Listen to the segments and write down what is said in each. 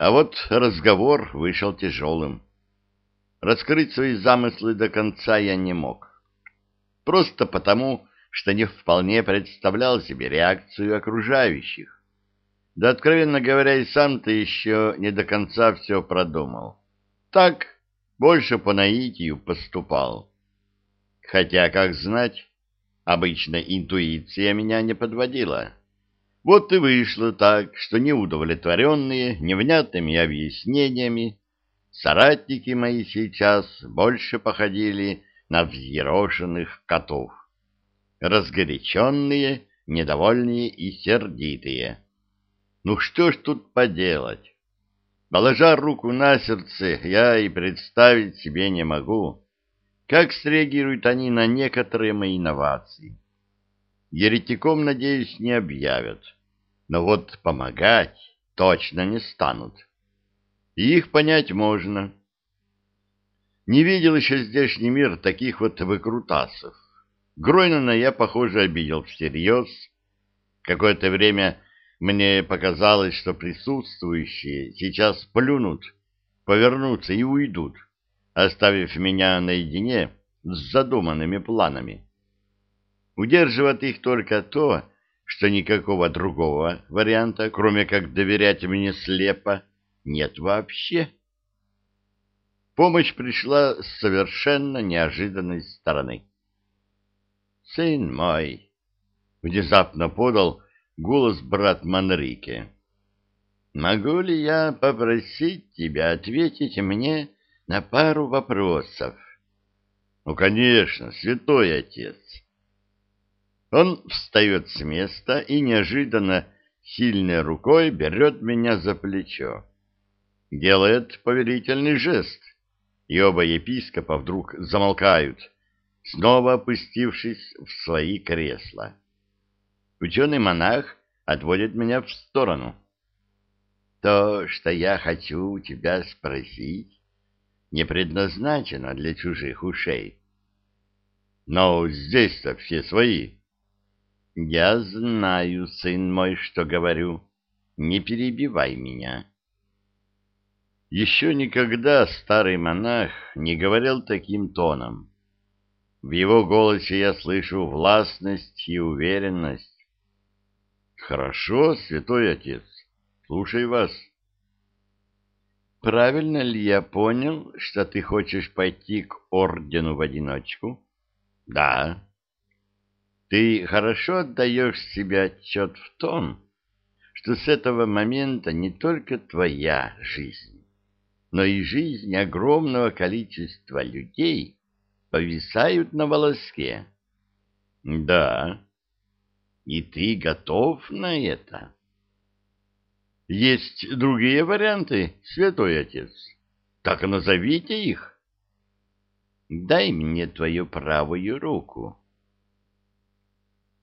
А вот разговор вышел тяжелым. Раскрыть свои замыслы до конца я не мог. Просто потому, что не вполне представлял себе реакцию окружающих. Да, откровенно говоря, и сам ты еще не до конца все продумал. Так, больше по наитию поступал. Хотя, как знать, обычно интуиция меня не подводила. Вот и вышло так, что неудовлетворенные невнятными объяснениями соратники мои сейчас больше походили на взъерошенных котов. Разгоряченные, недовольные и сердитые. Ну что ж тут поделать? Положа руку на сердце, я и представить себе не могу, как среагируют они на некоторые мои инновации. Еретиком, надеюсь, не объявят, но вот помогать точно не станут. И их понять можно. Не видел еще здешний мир таких вот выкрутасов. Гройнана я, похоже, обидел всерьез. Какое-то время мне показалось, что присутствующие сейчас плюнут, повернутся и уйдут, оставив меня наедине с задуманными планами. Удерживает их только то, что никакого другого варианта, кроме как доверять мне слепо, нет вообще. Помощь пришла с совершенно неожиданной стороны. «Сын мой!» — внезапно подал голос брат Манрике. «Могу ли я попросить тебя ответить мне на пару вопросов?» «Ну, конечно, святой отец!» Он встает с места и неожиданно сильной рукой берет меня за плечо. Делает повелительный жест, и оба епископа вдруг замолкают, снова опустившись в свои кресла. Ученый-монах отводит меня в сторону. То, что я хочу у тебя спросить, не предназначено для чужих ушей. Но здесь-то все свои. Я знаю, сын мой, что говорю. Не перебивай меня. Еще никогда старый монах не говорил таким тоном. В его голосе я слышу властность и уверенность. Хорошо, святой отец, слушай вас. Правильно ли я понял, что ты хочешь пойти к ордену в одиночку? Да. Ты хорошо отдаешь себе отчет в том, что с этого момента не только твоя жизнь, но и жизнь огромного количества людей повисают на волоске. Да. И ты готов на это? Есть другие варианты, святой отец. Так назовите их. Дай мне твою правую руку.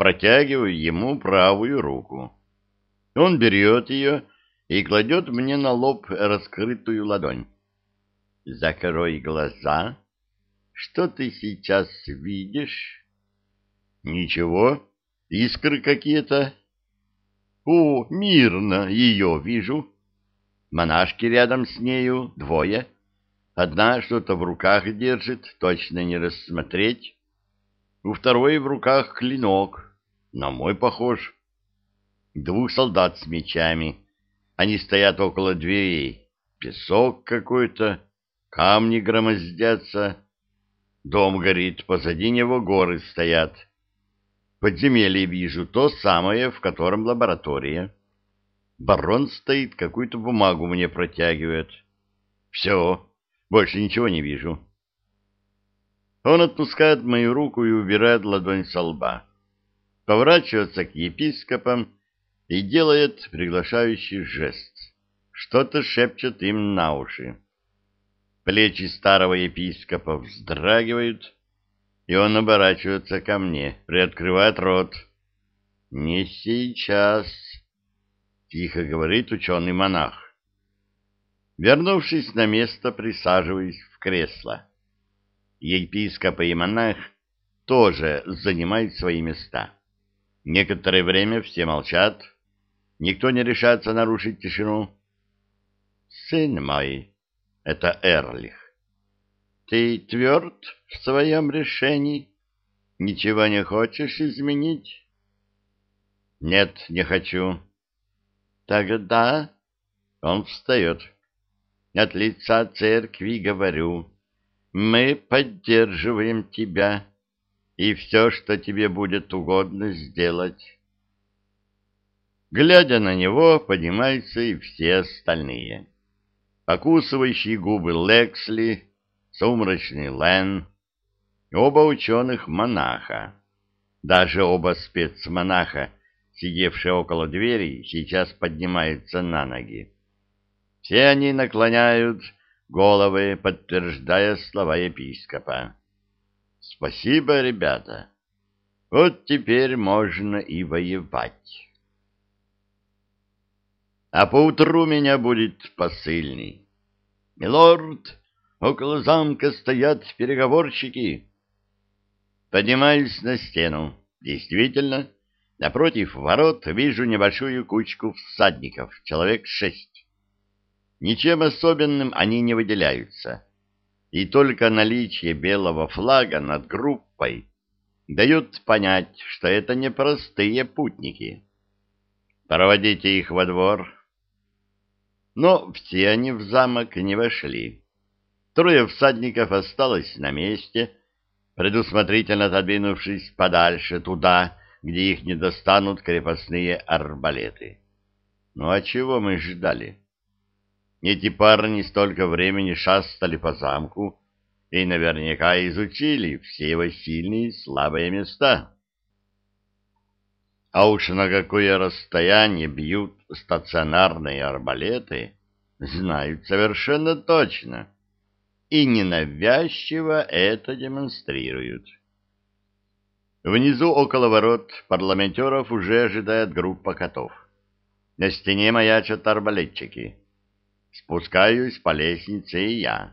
Протягиваю ему правую руку. Он берет ее и кладет мне на лоб раскрытую ладонь. Закрой глаза. Что ты сейчас видишь? Ничего. Искры какие-то. О, мирно ее вижу. Монашки рядом с нею двое. Одна что-то в руках держит, точно не рассмотреть. У второй в руках клинок, на мой похож. Двух солдат с мечами. Они стоят около дверей. Песок какой-то, камни громоздятся. Дом горит, позади него горы стоят подземелье вижу, то самое, в котором лаборатория. Барон стоит, какую-то бумагу мне протягивает. Все, больше ничего не вижу. Он отпускает мою руку и убирает ладонь со лба. Поворачивается к епископам и делает приглашающий жест. Что-то шепчет им на уши. Плечи старого епископа вздрагивают, и он оборачивается ко мне, приоткрывает рот. «Не сейчас», — тихо говорит ученый-монах. Вернувшись на место, присаживаюсь в кресло. Епископ и монах тоже занимают свои места. Некоторое время все молчат, никто не решается нарушить тишину. сын мой, это Эрлих, ты тверд в своем решении? Ничего не хочешь изменить? Нет, не хочу. Тогда он встает. От лица церкви говорю, мы поддерживаем тебя и все, что тебе будет угодно сделать. Глядя на него, поднимаются и все остальные. Покусывающие губы Лексли, сумрачный Лен, оба ученых-монаха. Даже оба спецмонаха, сидевшие около двери, сейчас поднимаются на ноги. Все они наклоняют головы, подтверждая слова епископа. «Спасибо, ребята. Вот теперь можно и воевать». А поутру меня будет посыльный. «Милорд, около замка стоят переговорщики». Поднимаюсь на стену. Действительно, напротив ворот вижу небольшую кучку всадников, человек шесть. Ничем особенным они не выделяются, и только наличие белого флага над группой дают понять, что это не простые путники. Проводите их во двор, но все они в замок не вошли. Трое всадников осталось на месте, предусмотрительно отодвинувшись подальше туда, где их не достанут крепостные арбалеты. Ну а чего мы ждали? Эти парни столько времени шастали по замку и наверняка изучили все его сильные и слабые места. А уж на какое расстояние бьют стационарные арбалеты, знают совершенно точно. И ненавязчиво это демонстрируют. Внизу около ворот парламентеров уже ожидает группа котов. На стене маячат арбалетчики. Спускаюсь по лестнице и я.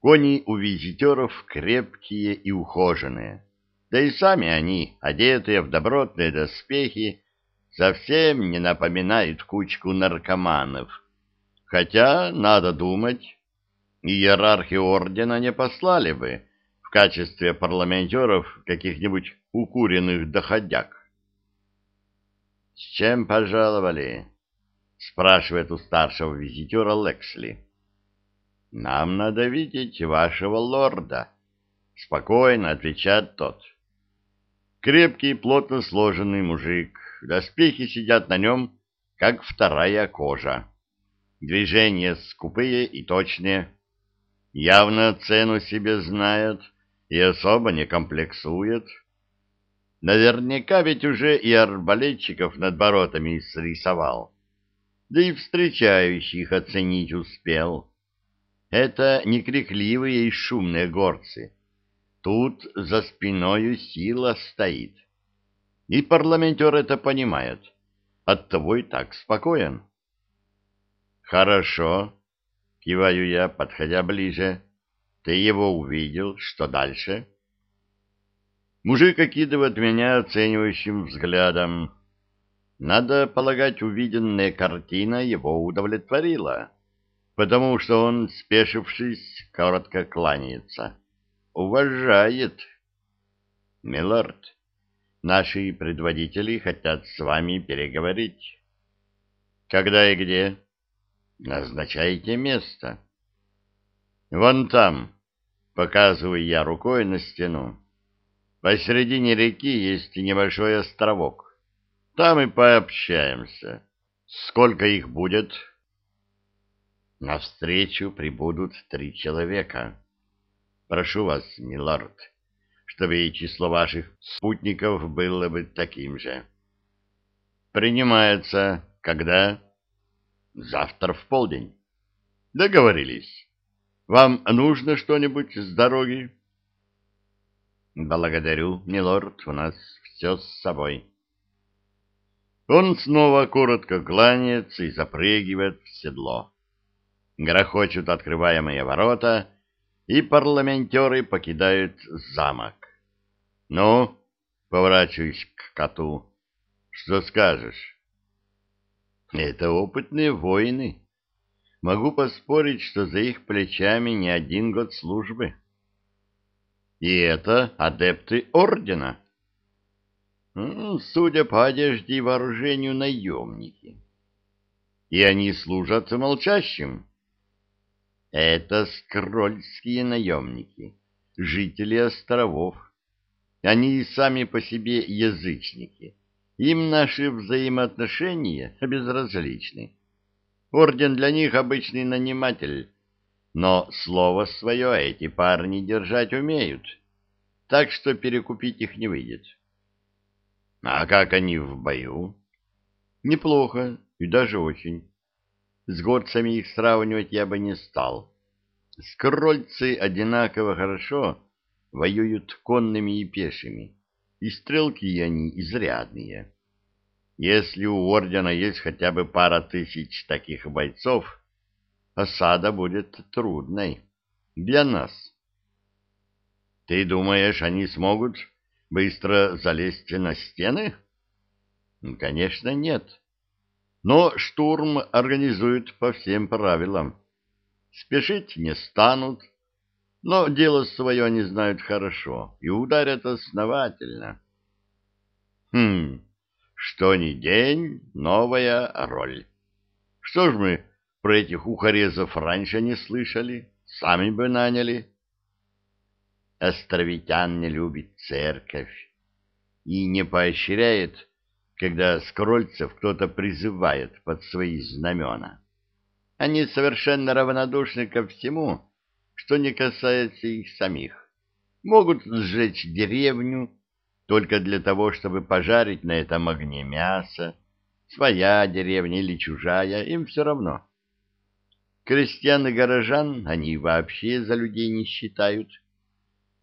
Кони у визитеров крепкие и ухоженные да и сами они, одетые в добротные доспехи, совсем не напоминают кучку наркоманов. Хотя, надо думать, иерархи ордена не послали бы в качестве парламентеров каких-нибудь укуренных доходяг. — С чем пожаловали? — спрашивает у старшего визитера Лексли. — Нам надо видеть вашего лорда, — спокойно отвечает тот. — Крепкий, плотно сложенный мужик. Доспехи сидят на нем, как вторая кожа. Движения скупые и точные. Явно цену себе знает и особо не комплексует. Наверняка ведь уже и арбалетчиков над воротами срисовал. Да и встречающих оценить успел. Это не крикливые и шумные горцы Тут за спиною сила стоит. И парламентер это понимает. Оттого и так спокоен. Хорошо, киваю я, подходя ближе. Ты его увидел, что дальше? Мужик окидывает меня оценивающим взглядом. Надо полагать, увиденная картина его удовлетворила, потому что он, спешившись, коротко кланяется уважает. Милорд, наши предводители хотят с вами переговорить. Когда и где? Назначайте место. Вон там, показываю я рукой на стену. Посередине реки есть небольшой островок. Там и пообщаемся. Сколько их будет? Навстречу прибудут три человека. Прошу вас, милорд, чтобы и число ваших спутников было бы таким же. Принимается. Когда? Завтра в полдень. Договорились. Вам нужно что-нибудь с дороги? Благодарю, милорд, у нас все с собой. Он снова коротко кланяется и запрыгивает в седло. Грохочут открываемые ворота, и парламентеры покидают замок. — Ну, — поворачиваюсь к коту, — что скажешь? — Это опытные воины. могу поспорить, что за их плечами не один год службы. И это адепты ордена. Судя по одежде и вооружению, наемники. И они служат молчащим. Это скрольские наемники, жители островов. Они и сами по себе язычники. Им наши взаимоотношения безразличны. Орден для них обычный наниматель, но слово свое эти парни держать умеют, так что перекупить их не выйдет. А как они в бою? Неплохо и даже очень. С горцами их сравнивать я бы не стал. Скрольцы одинаково хорошо воюют конными и пешими, и стрелки они изрядные. Если у ордена есть хотя бы пара тысяч таких бойцов, осада будет трудной для нас. Ты думаешь, они смогут быстро залезть на стены? Конечно, нет. Но штурм организуют по всем правилам. Спешить не станут, но дело свое они знают хорошо и ударят основательно. Хм, что ни день, новая роль. Что ж мы про этих ухарезов раньше не слышали, сами бы наняли. Островитян не любит церковь и не поощряет когда скрольцев кто-то призывает под свои знамена. Они совершенно равнодушны ко всему, что не касается их самих. Могут сжечь деревню только для того, чтобы пожарить на этом огне мясо. Своя деревня или чужая, им все равно. Крестьян и горожан они вообще за людей не считают.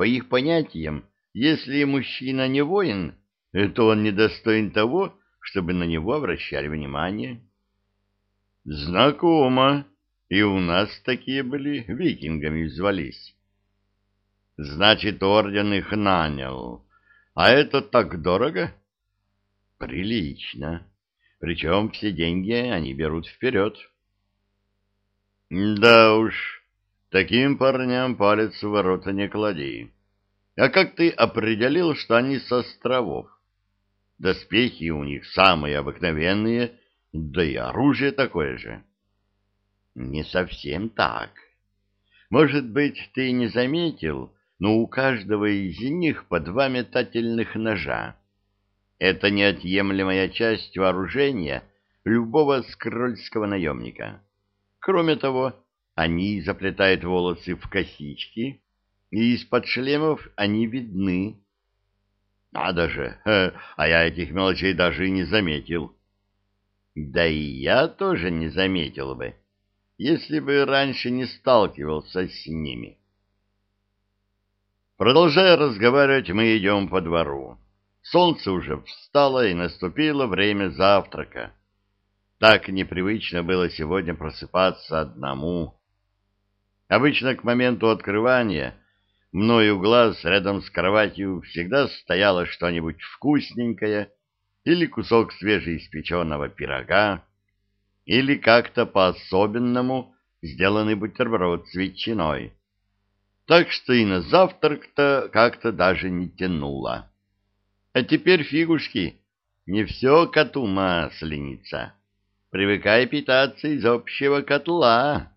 По их понятиям, если мужчина не воин, это он недостоин того, чтобы на него обращали внимание. Знакомо. И у нас такие были, викингами звались. Значит, орден их нанял. А это так дорого? Прилично. Причем все деньги они берут вперед. Да уж, таким парням палец в ворота не клади. А как ты определил, что они с островов? Доспехи у них самые обыкновенные, да и оружие такое же. Не совсем так. Может быть, ты не заметил, но у каждого из них по два метательных ножа. Это неотъемлемая часть вооружения любого скрольского наемника. Кроме того, они заплетают волосы в косички, и из-под шлемов они видны, надо же, а я этих мелочей даже и не заметил. Да и я тоже не заметил бы, если бы раньше не сталкивался с ними. Продолжая разговаривать, мы идем по двору. Солнце уже встало, и наступило время завтрака. Так непривычно было сегодня просыпаться одному. Обычно к моменту открывания мною глаз рядом с кроватью всегда стояло что-нибудь вкусненькое или кусок свежеиспеченного пирога, или как-то по-особенному сделанный бутерброд с ветчиной. Так что и на завтрак-то как-то даже не тянуло. А теперь фигушки, не все коту масленица. Привыкай питаться из общего котла.